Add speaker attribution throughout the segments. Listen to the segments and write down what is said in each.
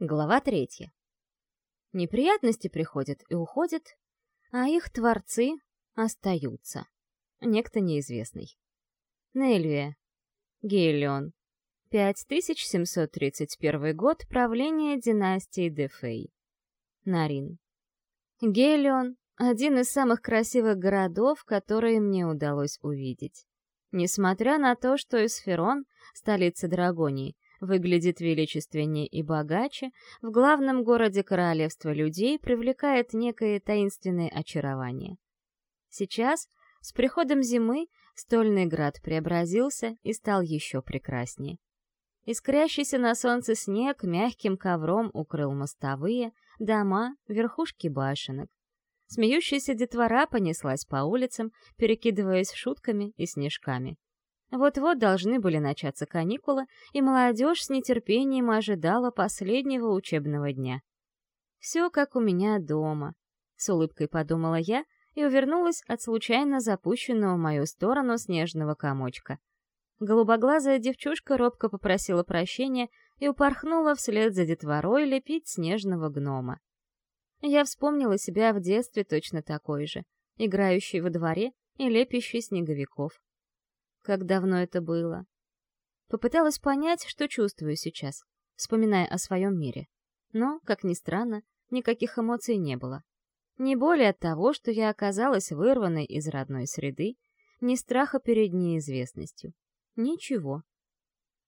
Speaker 1: Глава третья. Неприятности приходят и уходят, а их творцы остаются. Некто неизвестный. Нельвия. Гейлион. 5731 год правления династии Дефей. Нарин. Гелион — один из самых красивых городов, которые мне удалось увидеть. Несмотря на то, что Эсферон, столица Драгонии, выглядит величественнее и богаче, в главном городе королевства людей привлекает некое таинственное очарование. Сейчас, с приходом зимы, стольный град преобразился и стал еще прекраснее. Искрящийся на солнце снег мягким ковром укрыл мостовые, дома, верхушки башенок. Смеющаяся детвора понеслась по улицам, перекидываясь шутками и снежками. Вот-вот должны были начаться каникулы, и молодежь с нетерпением ожидала последнего учебного дня. «Все как у меня дома», — с улыбкой подумала я и увернулась от случайно запущенного в мою сторону снежного комочка. Голубоглазая девчушка робко попросила прощения и упорхнула вслед за детворой лепить снежного гнома. Я вспомнила себя в детстве точно такой же, играющей во дворе и лепящей снеговиков. Как давно это было? Попыталась понять, что чувствую сейчас, вспоминая о своем мире. Но, как ни странно, никаких эмоций не было. Не более от того, что я оказалась вырванной из родной среды, ни страха перед неизвестностью. Ничего.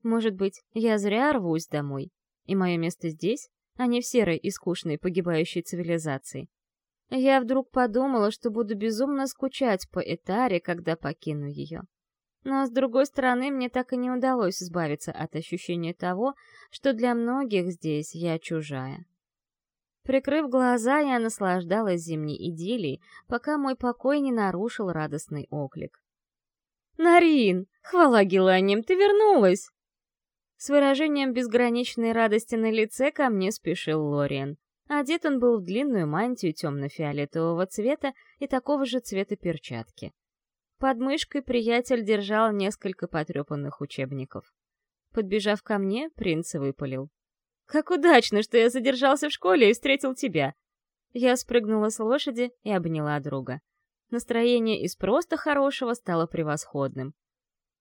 Speaker 1: Может быть, я зря рвусь домой, и мое место здесь, а не в серой и скучной погибающей цивилизации. Я вдруг подумала, что буду безумно скучать по Этаре, когда покину ее. Но, с другой стороны, мне так и не удалось избавиться от ощущения того, что для многих здесь я чужая. Прикрыв глаза, я наслаждалась зимней идиллией, пока мой покой не нарушил радостный оклик. «Нарин! Хвала Геланиям, ты вернулась!» С выражением безграничной радости на лице ко мне спешил Лориан. Одет он был в длинную мантию темно-фиолетового цвета и такого же цвета перчатки. Под мышкой приятель держал несколько потрепанных учебников. Подбежав ко мне, принц выпалил. «Как удачно, что я задержался в школе и встретил тебя!» Я спрыгнула с лошади и обняла друга. Настроение из просто хорошего стало превосходным.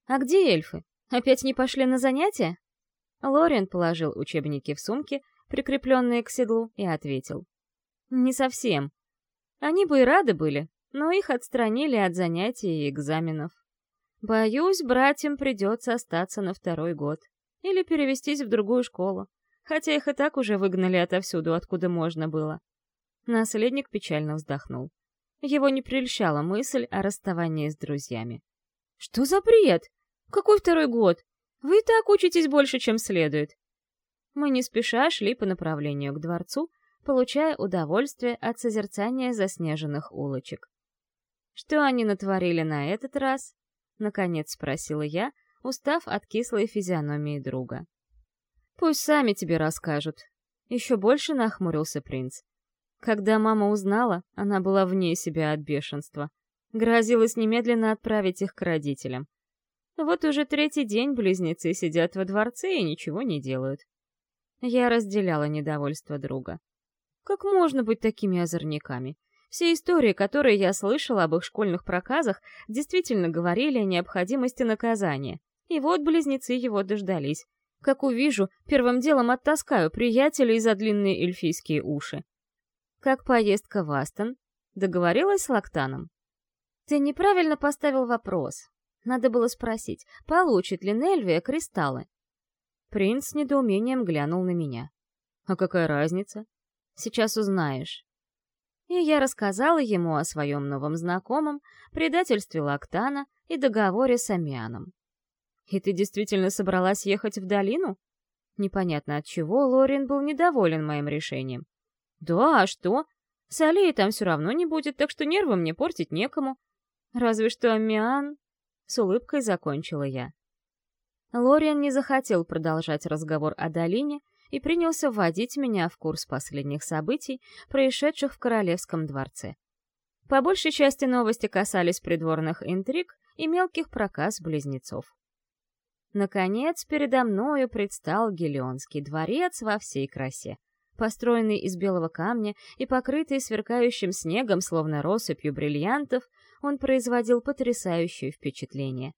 Speaker 1: «А где эльфы? Опять не пошли на занятия?» Лорен положил учебники в сумки, прикрепленные к седлу, и ответил. «Не совсем. Они бы и рады были, но их отстранили от занятий и экзаменов. Боюсь, братьям придется остаться на второй год. Или перевестись в другую школу, хотя их и так уже выгнали отовсюду, откуда можно было. Наследник печально вздохнул. Его не прельщала мысль о расставании с друзьями. «Что за бред? Какой второй год? Вы и так учитесь больше, чем следует». Мы не спеша шли по направлению к дворцу, получая удовольствие от созерцания заснеженных улочек. Что они натворили на этот раз? Наконец спросила я, устав от кислой физиономии друга. Пусть сами тебе расскажут. Еще больше нахмурился принц. Когда мама узнала, она была вне себя от бешенства. Грозилась немедленно отправить их к родителям. Вот уже третий день близнецы сидят во дворце и ничего не делают. Я разделяла недовольство друга. Как можно быть такими озорниками? Все истории, которые я слышала об их школьных проказах, действительно говорили о необходимости наказания. И вот близнецы его дождались. Как увижу, первым делом оттаскаю приятелей за длинные эльфийские уши. Как поездка в Астон? Договорилась с Лактаном? Ты неправильно поставил вопрос. Надо было спросить, получит ли Нельвия кристаллы. Принц с недоумением глянул на меня. А какая разница? Сейчас узнаешь и я рассказала ему о своем новом знакомом, предательстве Лактана и договоре с Амианом. «И ты действительно собралась ехать в долину?» Непонятно от чего Лорин был недоволен моим решением. «Да, а что? Солей там все равно не будет, так что нервы мне портить некому. Разве что Амиан...» С улыбкой закончила я. Лориан не захотел продолжать разговор о долине, и принялся вводить меня в курс последних событий, происшедших в Королевском дворце. По большей части новости касались придворных интриг и мелких проказ близнецов. Наконец, передо мною предстал Гелионский дворец во всей красе. Построенный из белого камня и покрытый сверкающим снегом, словно россыпью бриллиантов, он производил потрясающее впечатление.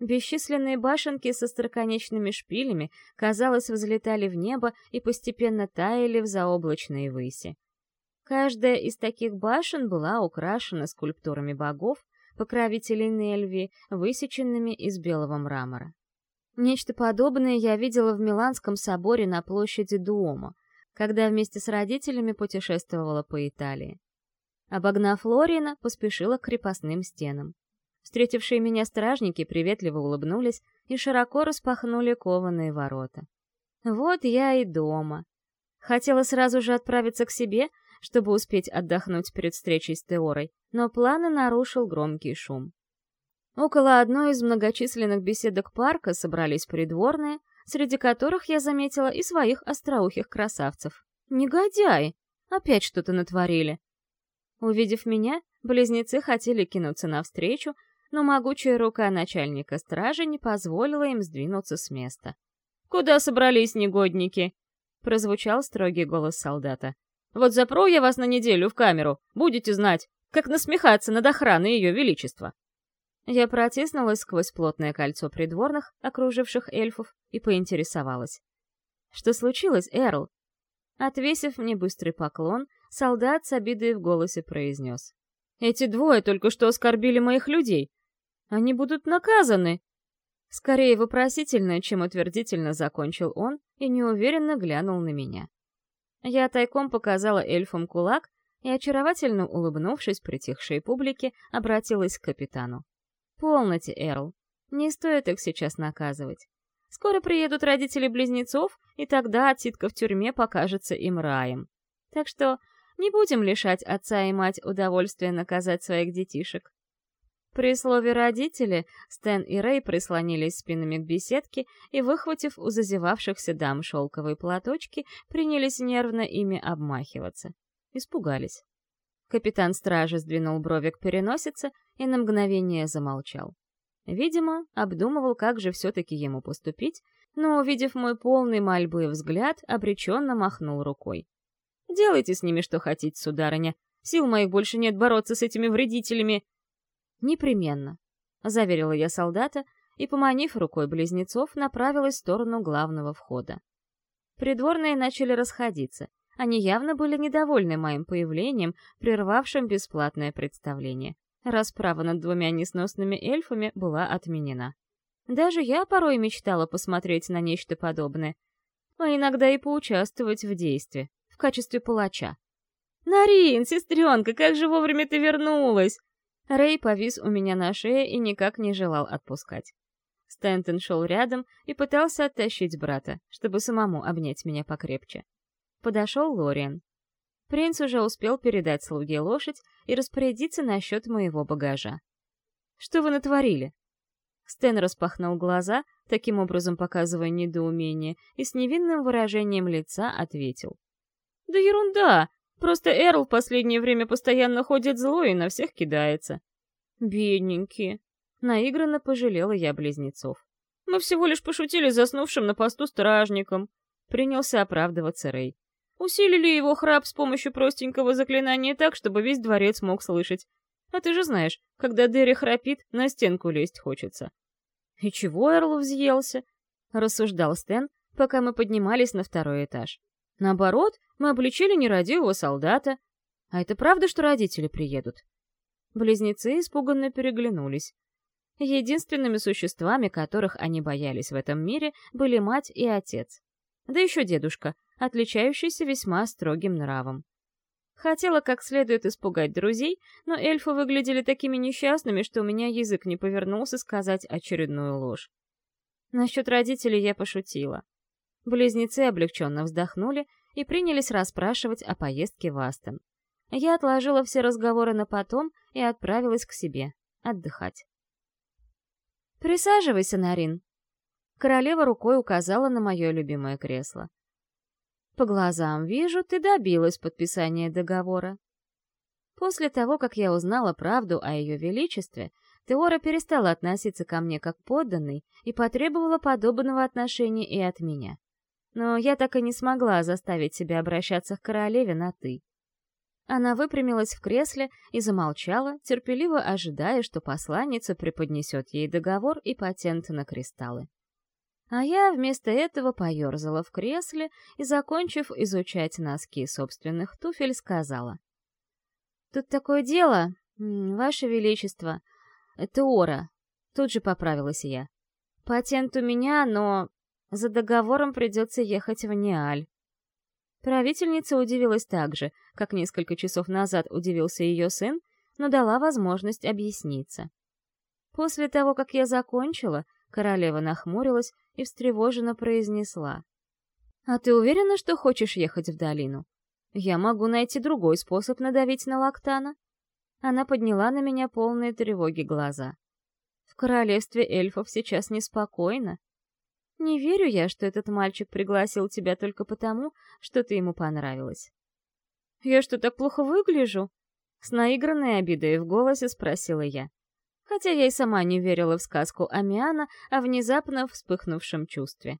Speaker 1: Бесчисленные башенки со строконечными шпилями, казалось, взлетали в небо и постепенно таяли в заоблачные выси. Каждая из таких башен была украшена скульптурами богов, покровителей Нельви, высеченными из белого мрамора. Нечто подобное я видела в Миланском соборе на площади Дуомо, когда вместе с родителями путешествовала по Италии. Обогнав Лорина, поспешила к крепостным стенам. Встретившие меня стражники приветливо улыбнулись и широко распахнули кованые ворота. Вот я и дома. Хотела сразу же отправиться к себе, чтобы успеть отдохнуть перед встречей с Теорой, но планы нарушил громкий шум. Около одной из многочисленных беседок парка собрались придворные, среди которых я заметила и своих остроухих красавцев. Негодяи! Опять что-то натворили. Увидев меня, близнецы хотели кинуться навстречу, но могучая рука начальника стражи не позволила им сдвинуться с места. «Куда собрались негодники?» — прозвучал строгий голос солдата. «Вот запру я вас на неделю в камеру, будете знать, как насмехаться над охраной Ее Величества». Я протиснулась сквозь плотное кольцо придворных, окруживших эльфов, и поинтересовалась. «Что случилось, Эрл?» Отвесив мне быстрый поклон, солдат с обидой в голосе произнес. «Эти двое только что оскорбили моих людей. Они будут наказаны!» Скорее вопросительно, чем утвердительно закончил он и неуверенно глянул на меня. Я тайком показала эльфам кулак и, очаровательно улыбнувшись притихшей публике, обратилась к капитану. «Полноте, Эрл. Не стоит их сейчас наказывать. Скоро приедут родители близнецов, и тогда отсидка в тюрьме покажется им раем. Так что не будем лишать отца и мать удовольствия наказать своих детишек. При слове «родители» Стэн и Рэй прислонились спинами к беседке и, выхватив у зазевавшихся дам шелковые платочки, принялись нервно ими обмахиваться. Испугались. Капитан стражи сдвинул брови к переносице и на мгновение замолчал. Видимо, обдумывал, как же все-таки ему поступить, но, увидев мой полный мольбы взгляд, обреченно махнул рукой. «Делайте с ними что хотите, сударыня. Сил моих больше нет бороться с этими вредителями. «Непременно», — заверила я солдата и, поманив рукой близнецов, направилась в сторону главного входа. Придворные начали расходиться. Они явно были недовольны моим появлением, прервавшим бесплатное представление. Расправа над двумя несносными эльфами была отменена. Даже я порой мечтала посмотреть на нечто подобное, а иногда и поучаствовать в действии, в качестве палача. «Нарин, сестренка, как же вовремя ты вернулась!» Рэй повис у меня на шее и никак не желал отпускать. Стэнтон шел рядом и пытался оттащить брата, чтобы самому обнять меня покрепче. Подошел Лориан. Принц уже успел передать слуге лошадь и распорядиться насчет моего багажа. «Что вы натворили?» Стэн распахнул глаза, таким образом показывая недоумение, и с невинным выражением лица ответил. «Да ерунда! Просто Эрл в последнее время постоянно ходит злой и на всех кидается. Бедненькие. Наигранно пожалела я близнецов. Мы всего лишь пошутили заснувшим на посту стражником. Принялся оправдываться Рэй. Усилили его храп с помощью простенького заклинания так, чтобы весь дворец мог слышать. А ты же знаешь, когда Дерри храпит, на стенку лезть хочется. «И чего Эрл взъелся?» — рассуждал Стэн, пока мы поднимались на второй этаж. Наоборот, мы обличили нерадивого солдата. А это правда, что родители приедут? Близнецы испуганно переглянулись. Единственными существами, которых они боялись в этом мире, были мать и отец. Да еще дедушка, отличающийся весьма строгим нравом. Хотела как следует испугать друзей, но эльфы выглядели такими несчастными, что у меня язык не повернулся сказать очередную ложь. Насчет родителей я пошутила. Близнецы облегченно вздохнули и принялись расспрашивать о поездке в Астон. Я отложила все разговоры на потом и отправилась к себе отдыхать. «Присаживайся, Нарин!» Королева рукой указала на мое любимое кресло. «По глазам вижу, ты добилась подписания договора. После того, как я узнала правду о ее величестве, Теора перестала относиться ко мне как подданный и потребовала подобного отношения и от меня. Но я так и не смогла заставить себя обращаться к королеве на «ты». Она выпрямилась в кресле и замолчала, терпеливо ожидая, что посланница преподнесет ей договор и патент на кристаллы. А я вместо этого поерзала в кресле и, закончив изучать носки собственных туфель, сказала. «Тут такое дело, Ваше Величество, Теора». Тут же поправилась я. «Патент у меня, но за договором придется ехать в Неаль». Правительница удивилась так же, как несколько часов назад удивился ее сын, но дала возможность объясниться. После того, как я закончила, королева нахмурилась и встревоженно произнесла. «А ты уверена, что хочешь ехать в долину? Я могу найти другой способ надавить на Лактана». Она подняла на меня полные тревоги глаза. «В королевстве эльфов сейчас неспокойно. Не верю я, что этот мальчик пригласил тебя только потому, что ты ему понравилась». «Я что, так плохо выгляжу?» С наигранной обидой в голосе спросила я хотя я и сама не верила в сказку Амиана о внезапно вспыхнувшем чувстве.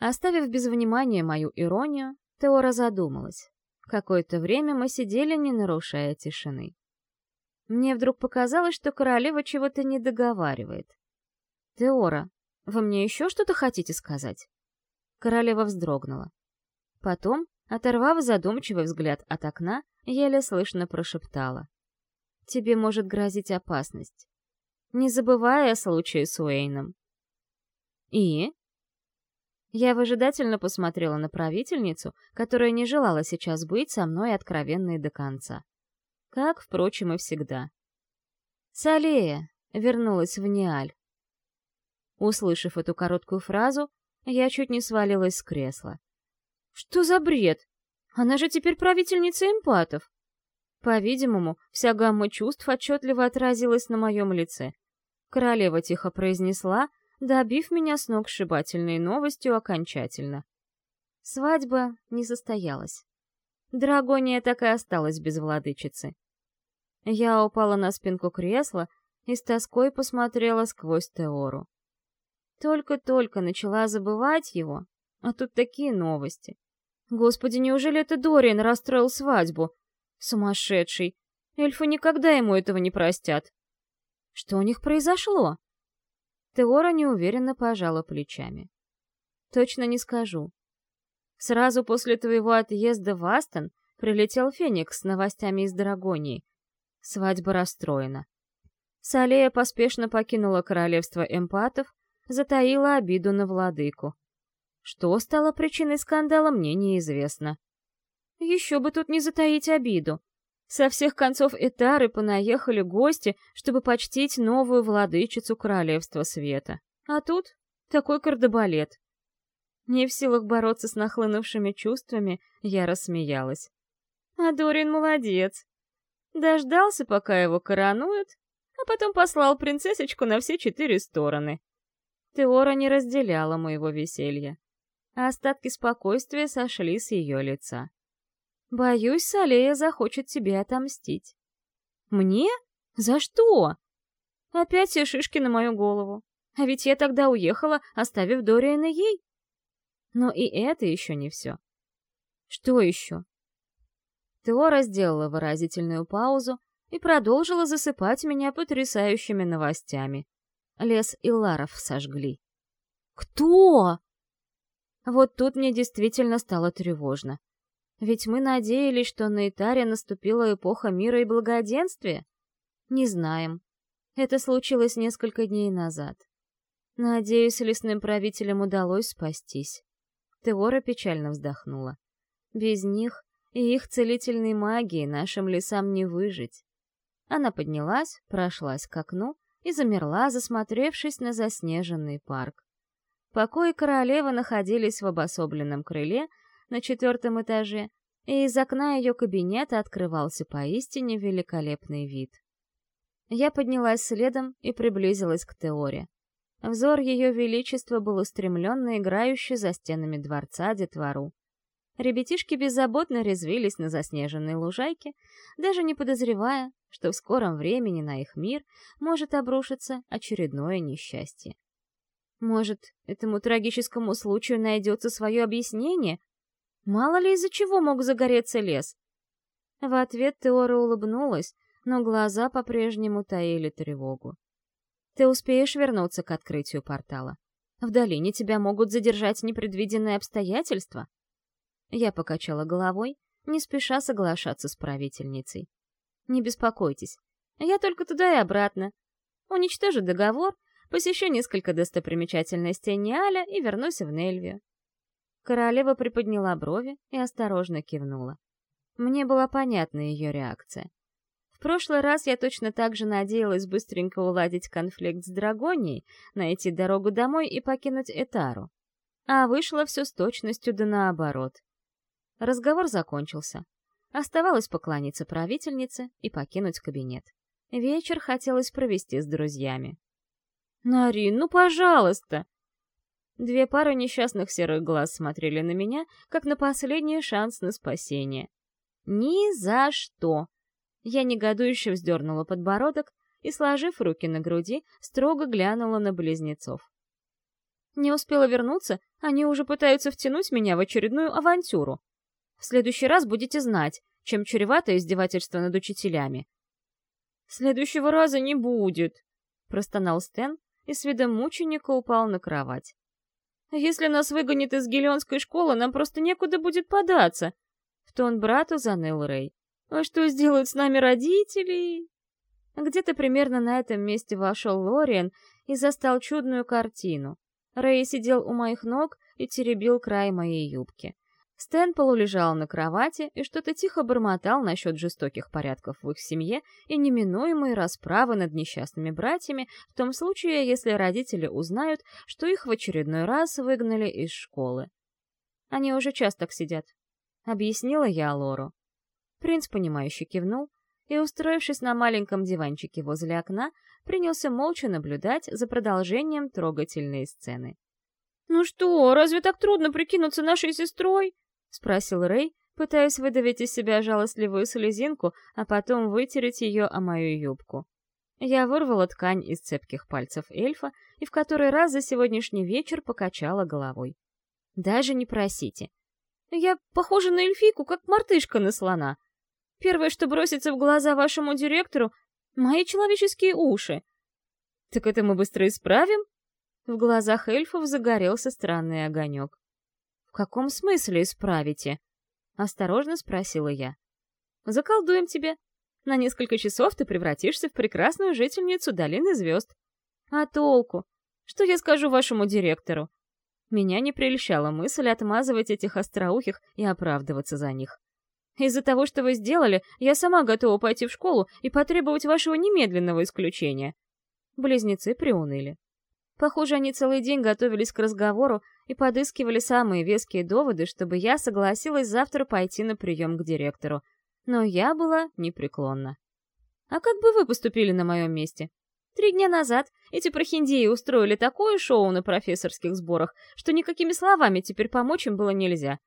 Speaker 1: Оставив без внимания мою иронию, Теора задумалась. Какое-то время мы сидели, не нарушая тишины. Мне вдруг показалось, что королева чего-то не договаривает. «Теора, вы мне еще что-то хотите сказать?» Королева вздрогнула. Потом, оторвав задумчивый взгляд от окна, еле слышно прошептала. «Тебе может грозить опасность не забывая о случае с Уэйном. «И?» Я выжидательно посмотрела на правительницу, которая не желала сейчас быть со мной откровенной до конца. Как, впрочем, и всегда. «Салея!» — вернулась в Ниаль. Услышав эту короткую фразу, я чуть не свалилась с кресла. «Что за бред? Она же теперь правительница эмпатов!» По-видимому, вся гамма чувств отчетливо отразилась на моем лице. Королева тихо произнесла, добив меня с ног сшибательной новостью окончательно. Свадьба не состоялась. Драгония так и осталась без владычицы. Я упала на спинку кресла и с тоской посмотрела сквозь Теору. Только-только начала забывать его, а тут такие новости. Господи, неужели это Дориан расстроил свадьбу? Сумасшедший. Эльфы никогда ему этого не простят. Что у них произошло? Теора неуверенно пожала плечами. Точно не скажу. Сразу после твоего отъезда в Астон прилетел Феникс с новостями из Драгонии. Свадьба расстроена. Салея поспешно покинула королевство эмпатов, затаила обиду на владыку. Что стало причиной скандала, мне неизвестно. Еще бы тут не затаить обиду. Со всех концов Этары понаехали гости, чтобы почтить новую владычицу Королевства Света. А тут такой кардебалет. Не в силах бороться с нахлынувшими чувствами, я рассмеялась. А Дорин молодец. Дождался, пока его коронуют, а потом послал принцессочку на все четыре стороны. Теора не разделяла моего веселья. А остатки спокойствия сошли с ее лица. Боюсь, Салея захочет тебе отомстить. Мне? За что? Опять все шишки на мою голову. А ведь я тогда уехала, оставив Дориана ей. Но и это еще не все. Что еще? Теора сделала выразительную паузу и продолжила засыпать меня потрясающими новостями. Лес и Ларов сожгли. «Кто?» Вот тут мне действительно стало тревожно. Ведь мы надеялись, что на Итаре наступила эпоха мира и благоденствия. Не знаем. Это случилось несколько дней назад. Надеюсь, лесным правителям удалось спастись. Теора печально вздохнула. Без них и их целительной магии нашим лесам не выжить. Она поднялась, прошлась к окну и замерла, засмотревшись на заснеженный парк. Покои королевы находились в обособленном крыле, на четвертом этаже, и из окна ее кабинета открывался поистине великолепный вид. Я поднялась следом и приблизилась к Теоре. Взор ее величества был устремлен на играющий за стенами дворца детвору. Ребятишки беззаботно резвились на заснеженной лужайке, даже не подозревая, что в скором времени на их мир может обрушиться очередное несчастье. Может, этому трагическому случаю найдется свое объяснение? Мало ли из-за чего мог загореться лес? В ответ Теора улыбнулась, но глаза по-прежнему таили тревогу. Ты успеешь вернуться к открытию портала. В долине тебя могут задержать непредвиденные обстоятельства. Я покачала головой, не спеша соглашаться с правительницей. Не беспокойтесь, я только туда и обратно. Уничтожу договор, посещу несколько достопримечательностей Ниаля и вернусь в Нельвию. Королева приподняла брови и осторожно кивнула. Мне была понятна ее реакция. В прошлый раз я точно так же надеялась быстренько уладить конфликт с Драгонией, найти дорогу домой и покинуть Этару. А вышло все с точностью да наоборот. Разговор закончился. Оставалось поклониться правительнице и покинуть кабинет. Вечер хотелось провести с друзьями. «Нарин, ну пожалуйста!» Две пары несчастных серых глаз смотрели на меня, как на последний шанс на спасение. «Ни за что!» Я негодующе вздернула подбородок и, сложив руки на груди, строго глянула на близнецов. Не успела вернуться, они уже пытаются втянуть меня в очередную авантюру. В следующий раз будете знать, чем чревато издевательство над учителями. «Следующего раза не будет», — простонал Стэн и с видом мученика упал на кровать. «Если нас выгонят из гелионской школы, нам просто некуда будет податься», — в тон брату заныл Рэй. «А что сделают с нами родители?» Где-то примерно на этом месте вошел Лориан и застал чудную картину. Рэй сидел у моих ног и теребил край моей юбки. Стэн полулежал на кровати и что-то тихо бормотал насчет жестоких порядков в их семье и неминуемой расправы над несчастными братьями в том случае, если родители узнают, что их в очередной раз выгнали из школы. Они уже часто так сидят. Объяснила я Лору. Принц, понимающе кивнул и, устроившись на маленьком диванчике возле окна, принялся молча наблюдать за продолжением трогательной сцены. «Ну что, разве так трудно прикинуться нашей сестрой?» — спросил Рэй, пытаясь выдавить из себя жалостливую слезинку, а потом вытереть ее о мою юбку. Я вырвала ткань из цепких пальцев эльфа и в который раз за сегодняшний вечер покачала головой. «Даже не просите. Я похожа на эльфийку, как мартышка на слона. Первое, что бросится в глаза вашему директору — мои человеческие уши. Так это мы быстро исправим?» В глазах эльфов загорелся странный огонек. «В каком смысле исправите?» — осторожно спросила я. «Заколдуем тебя. На несколько часов ты превратишься в прекрасную жительницу Долины Звезд. А толку? Что я скажу вашему директору?» Меня не прельщала мысль отмазывать этих остроухих и оправдываться за них. Из-за того, что вы сделали, я сама готова пойти в школу и потребовать вашего немедленного исключения. Близнецы приуныли. Похоже, они целый день готовились к разговору и подыскивали самые веские доводы, чтобы я согласилась завтра пойти на прием к директору. Но я была непреклонна. А как бы вы поступили на моем месте? Три дня назад эти прохиндеи устроили такое шоу на профессорских сборах, что никакими словами теперь помочь им было нельзя.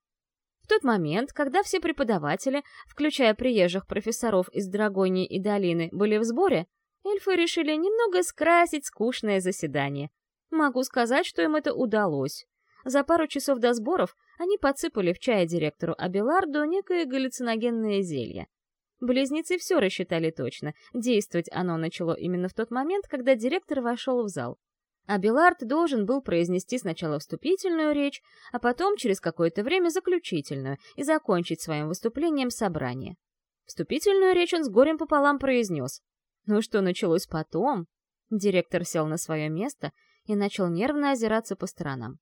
Speaker 1: В тот момент, когда все преподаватели, включая приезжих профессоров из Драгонии и Долины, были в сборе, эльфы решили немного скрасить скучное заседание — Могу сказать, что им это удалось. За пару часов до сборов они подсыпали в чай директору Абеларду некое галлюциногенное зелье. Близнецы все рассчитали точно. Действовать оно начало именно в тот момент, когда директор вошел в зал. Абелард должен был произнести сначала вступительную речь, а потом через какое-то время заключительную и закончить своим выступлением собрание. Вступительную речь он с горем пополам произнес. Ну что началось потом? Директор сел на свое место и начал нервно озираться по сторонам.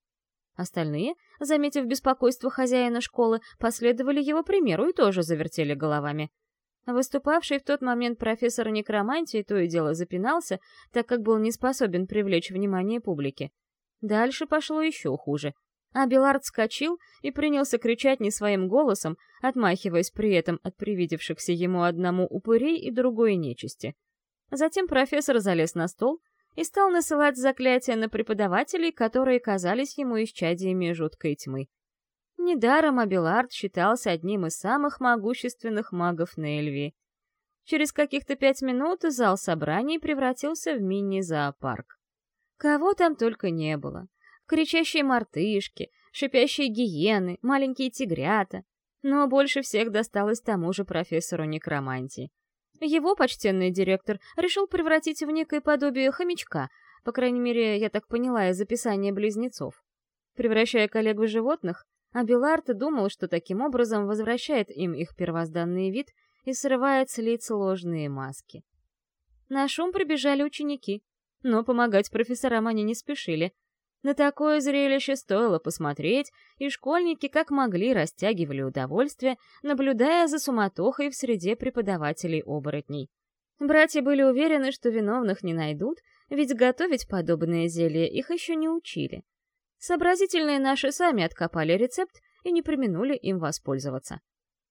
Speaker 1: Остальные, заметив беспокойство хозяина школы, последовали его примеру и тоже завертели головами. Выступавший в тот момент профессор некромантии то и дело запинался, так как был не способен привлечь внимание публики. Дальше пошло еще хуже. А Белард скочил и принялся кричать не своим голосом, отмахиваясь при этом от привидевшихся ему одному упырей и другой нечисти. Затем профессор залез на стол, и стал насылать заклятия на преподавателей, которые казались ему исчадиями жуткой тьмы. Недаром Абелард считался одним из самых могущественных магов Нельви. Через каких-то пять минут зал собраний превратился в мини-зоопарк. Кого там только не было. Кричащие мартышки, шипящие гиены, маленькие тигрята. Но больше всех досталось тому же профессору некромантии. Его почтенный директор решил превратить в некое подобие хомячка, по крайней мере, я так поняла из описания близнецов. Превращая коллег в животных, Абилард думал, что таким образом возвращает им их первозданный вид и срывает с лиц ложные маски. На шум прибежали ученики, но помогать профессорам они не спешили. На такое зрелище стоило посмотреть, и школьники как могли растягивали удовольствие, наблюдая за суматохой в среде преподавателей-оборотней. Братья были уверены, что виновных не найдут, ведь готовить подобные зелья их еще не учили. Сообразительные наши сами откопали рецепт и не применули им воспользоваться.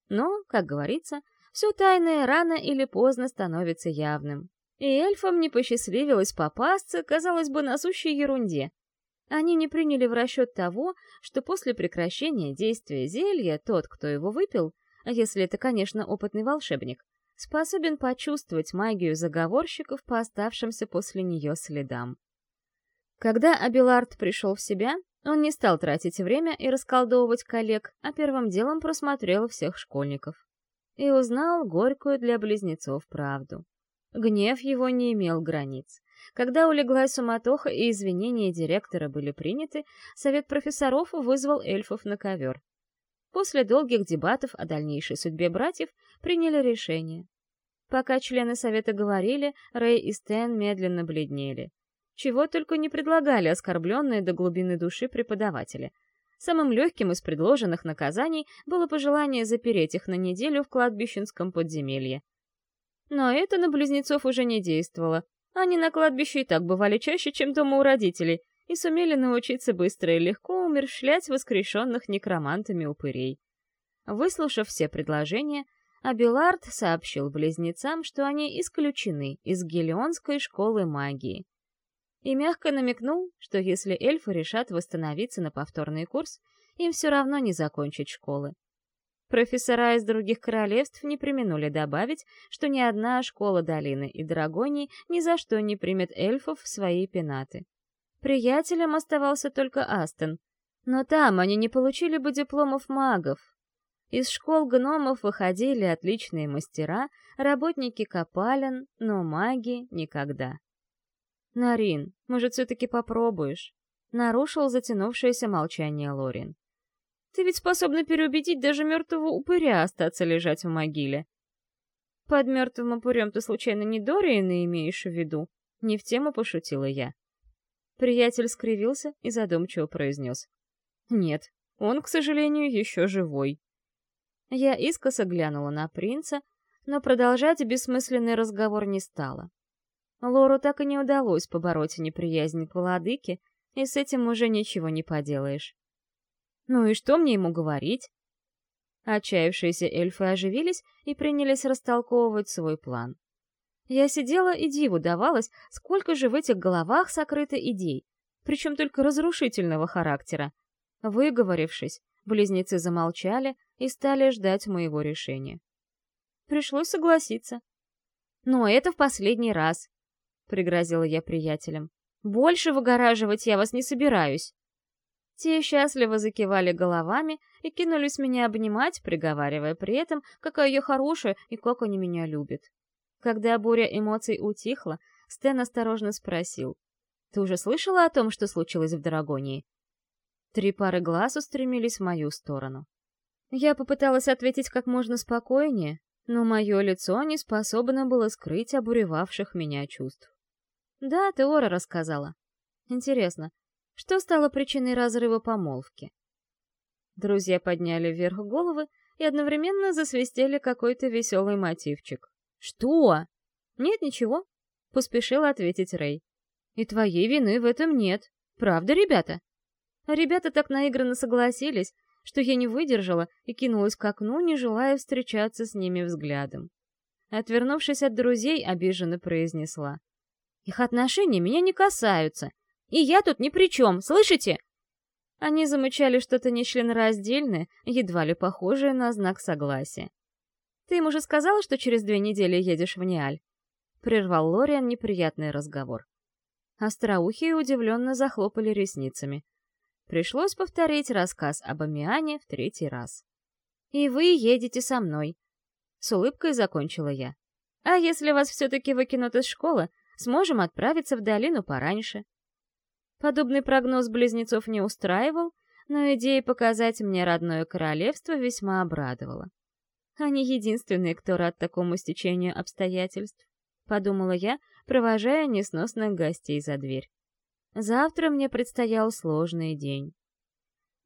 Speaker 1: Но, как говорится, все тайное рано или поздно становится явным. И эльфам не посчастливилось попасться, казалось бы, на сущей ерунде. Они не приняли в расчет того, что после прекращения действия зелья тот, кто его выпил, а если это, конечно, опытный волшебник, способен почувствовать магию заговорщиков по оставшимся после нее следам. Когда Абилард пришел в себя, он не стал тратить время и расколдовывать коллег, а первым делом просмотрел всех школьников. И узнал горькую для близнецов правду. Гнев его не имел границ. Когда улеглась суматоха и извинения директора были приняты, совет профессоров вызвал эльфов на ковер. После долгих дебатов о дальнейшей судьбе братьев приняли решение. Пока члены совета говорили, Рэй и Стэн медленно бледнели. Чего только не предлагали оскорбленные до глубины души преподаватели. Самым легким из предложенных наказаний было пожелание запереть их на неделю в кладбищенском подземелье. Но это на близнецов уже не действовало. Они на кладбище и так бывали чаще, чем дома у родителей, и сумели научиться быстро и легко умерщвлять воскрешенных некромантами упырей. Выслушав все предложения, Абилард сообщил близнецам, что они исключены из Гелионской школы магии и мягко намекнул, что если эльфы решат восстановиться на повторный курс, им все равно не закончить школы. Профессора из других королевств не применули добавить, что ни одна школа долины и Драгонии ни за что не примет эльфов в свои пенаты. Приятелем оставался только Астон, но там они не получили бы дипломов магов. Из школ гномов выходили отличные мастера, работники копален, но маги никогда. «Нарин, может, все-таки попробуешь?» Нарушил затянувшееся молчание Лорин. «Ты ведь способна переубедить даже мертвого упыря остаться лежать в могиле». «Под мертвым упырем ты случайно не Дориана имеешь в виду?» Не в тему пошутила я. Приятель скривился и задумчиво произнес. «Нет, он, к сожалению, еще живой». Я искоса глянула на принца, но продолжать бессмысленный разговор не стала. Лору так и не удалось побороть неприязнь к владыке, и с этим уже ничего не поделаешь. Ну и что мне ему говорить? Отчаявшиеся эльфы оживились и принялись растолковывать свой план. Я сидела и диву давалась, сколько же в этих головах сокрыто идей, причем только разрушительного характера. Выговорившись, близнецы замолчали и стали ждать моего решения. Пришлось согласиться. Но это в последний раз, пригрозила я приятелям. «Больше выгораживать я вас не собираюсь!» Те счастливо закивали головами и кинулись меня обнимать, приговаривая при этом, какая я хорошая и как они меня любят. Когда буря эмоций утихла, Стэн осторожно спросил. «Ты уже слышала о том, что случилось в Драгонии?» Три пары глаз устремились в мою сторону. Я попыталась ответить как можно спокойнее, но мое лицо не способно было скрыть обуревавших меня чувств. Да, Теора рассказала. Интересно, что стало причиной разрыва помолвки? Друзья подняли вверх головы и одновременно засвистели какой-то веселый мотивчик. «Что?» «Нет, ничего», — поспешил ответить Рэй. «И твоей вины в этом нет. Правда, ребята?» Ребята так наигранно согласились, что я не выдержала и кинулась к окну, не желая встречаться с ними взглядом. Отвернувшись от друзей, обиженно произнесла. Их отношения меня не касаются. И я тут ни при чем, слышите? Они замычали что-то нечленораздельное, едва ли похожее на знак согласия. «Ты им уже сказала, что через две недели едешь в Ниаль?» — прервал Лориан неприятный разговор. Остроухие удивленно захлопали ресницами. Пришлось повторить рассказ об Амиане в третий раз. «И вы едете со мной», — с улыбкой закончила я. «А если вас все-таки выкинут из школы, сможем отправиться в долину пораньше». Подобный прогноз близнецов не устраивал, но идея показать мне родное королевство весьма обрадовала. Они единственные, кто рад такому стечению обстоятельств, подумала я, провожая несносных гостей за дверь. Завтра мне предстоял сложный день.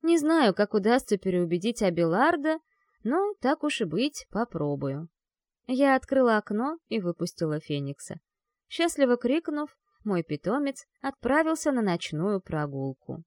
Speaker 1: Не знаю, как удастся переубедить Абеларда, но, так уж и быть, попробую. Я открыла окно и выпустила Феникса. Счастливо крикнув, мой питомец отправился на ночную прогулку.